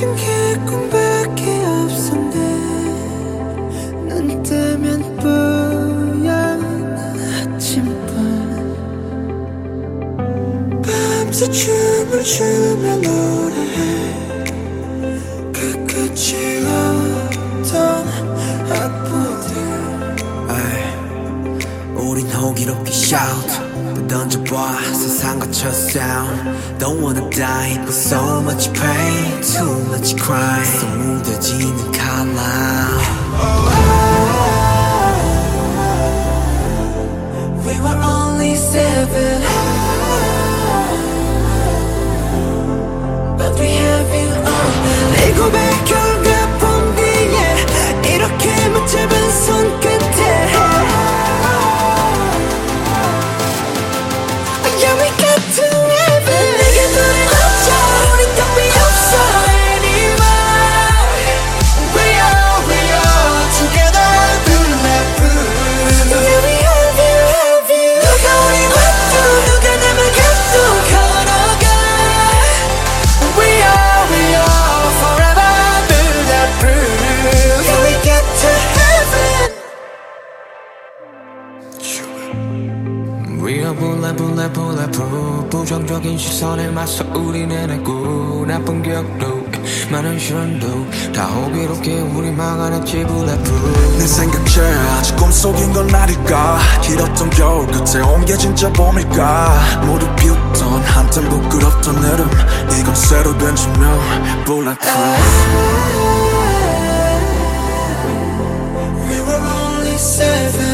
가진 게 꿈밖에 없었네. 눈 뜨면 뿌연 아침뿐 밤새 춤을 추며 노래해. 그 끝이 없던 우린 호기롭게 shout 던져봐 세상 거쳐 sound Don't wanna die but so much pain Too much crying So 묻어지는 칼라 We 부정적인 시선에 맞서 우리는 했고 나쁜 기억도 많은 시련도 다 호기롭게 우리 막아냈지 bulletproof 내 생각에 아직 꿈속인 건 아닐까? 길었던 겨울 끝에 온 게 진짜 봄일까? 모두 비웃던 한땐 부끄럽던 여름. 이건 새로 된 조명. Bulletproof We were only seven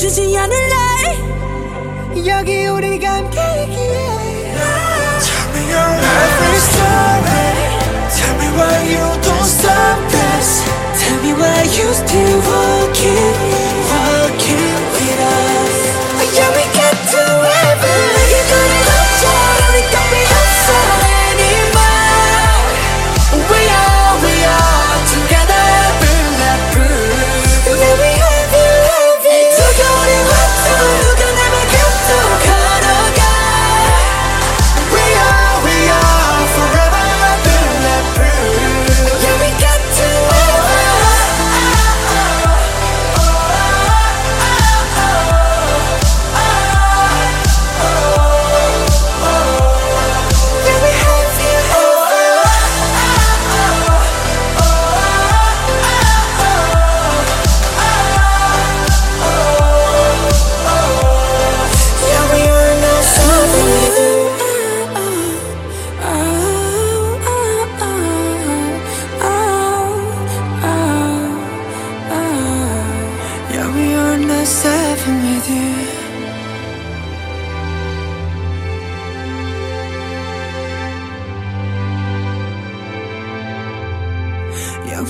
멈추지 않을래 여기 우리가 함께이기에 Tell me your every story Tell me why you don't stop this Tell me why you still walking,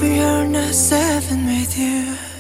we are not seven with you.